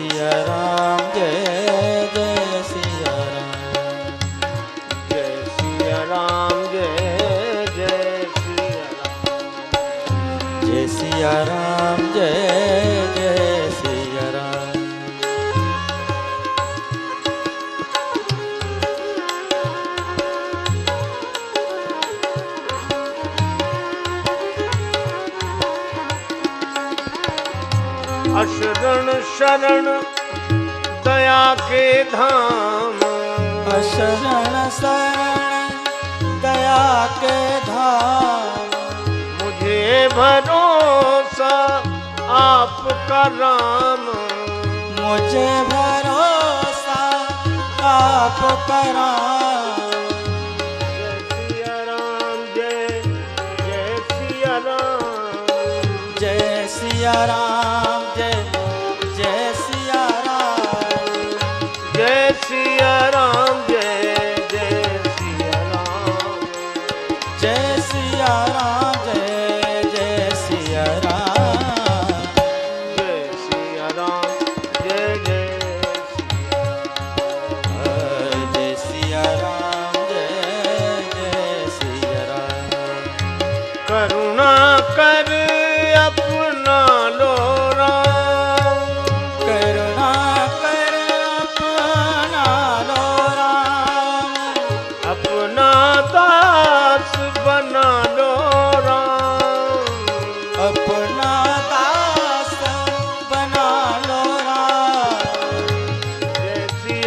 सिया राम शरण दया के धाम। शरण शरण दया के धाम। मुझे भरोसा आपका राम। मुझे भरोसा आपका राम। जय सिया राम। जय सिया राम।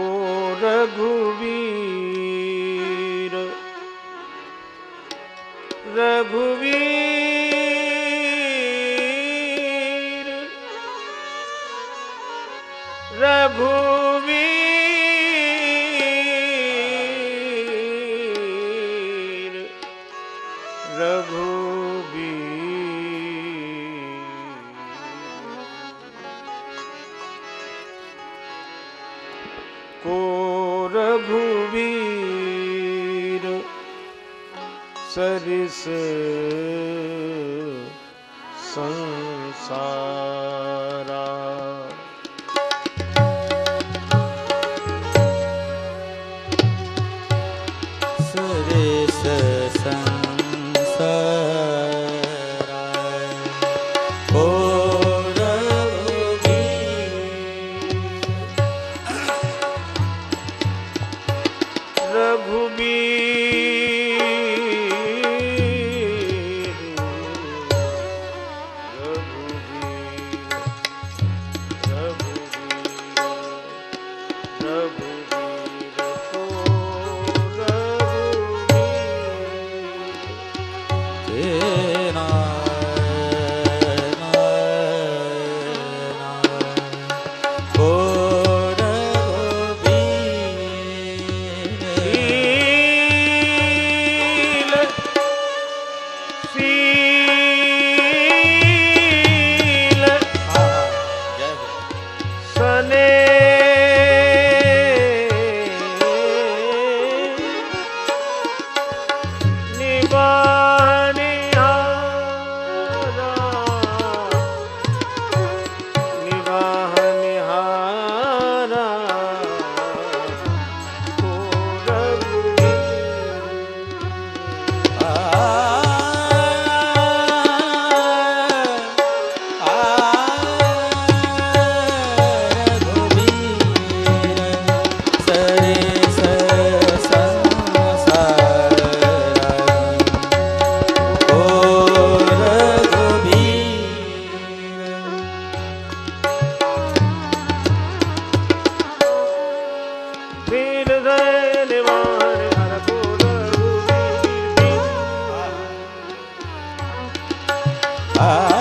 को रघुवीर। रघुवीर। रघुवीर। को रघुवीर सरिस संसारा। सरिस संसार। ah.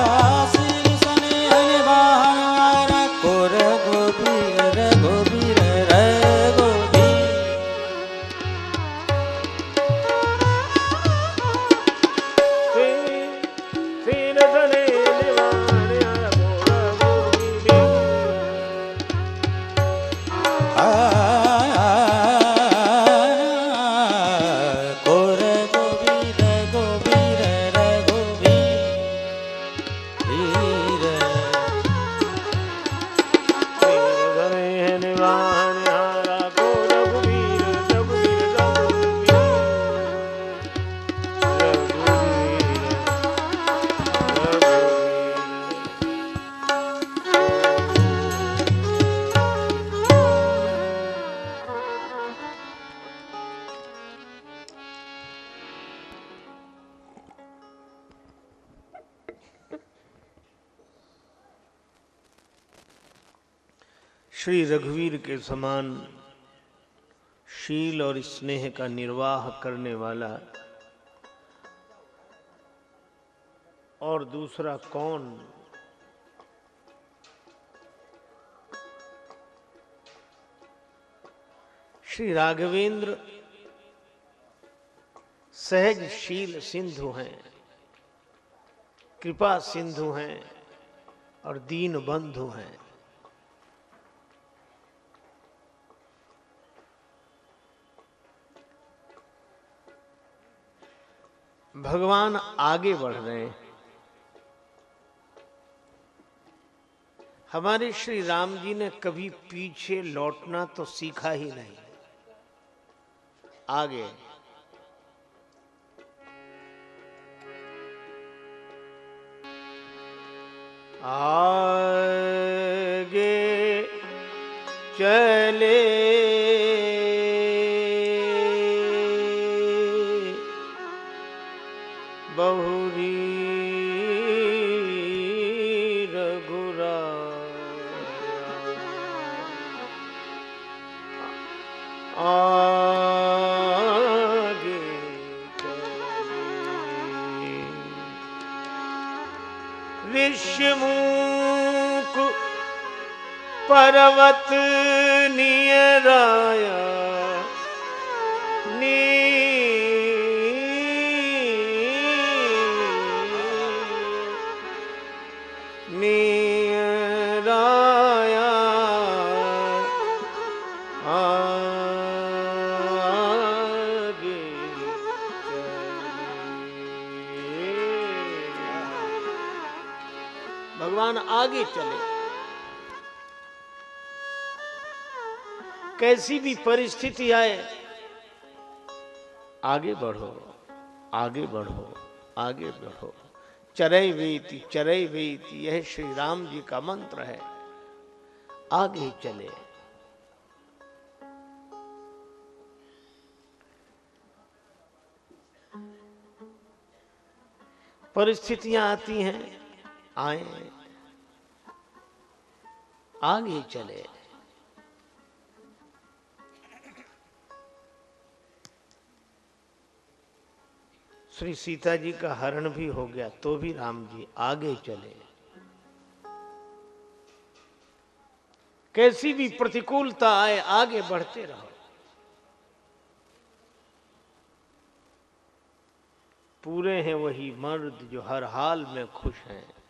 श्री रघुवीर के समान शील और स्नेह का निर्वाह करने वाला और दूसरा कौन? श्री राघवेंद्र सहजशील सिंधु हैं, कृपा सिंधु हैं और दीन बंधु हैं। भगवान आगे बढ़ रहे हैं। हमारे श्री राम जी ने कभी पीछे लौटना तो सीखा ही नहीं। आगे। आगे चले आगे चले पर्वत नियराया नी भगवान आगे चले। कैसी भी परिस्थिति आए, आगे बढ़ो आगे बढ़ो आगे बढ़ो। चरई वेती चरई वेती, यह श्री राम जी का मंत्र है। आगे चले। परिस्थितियाँ आती हैं आए। आगे चले। श्री सीता जी का हरण भी हो गया तो भी राम जी आगे चले। कैसी भी प्रतिकूलता आए, आगे बढ़ते रहो। पूरे हैं वही मर्द जो हर हाल में खुश हैं।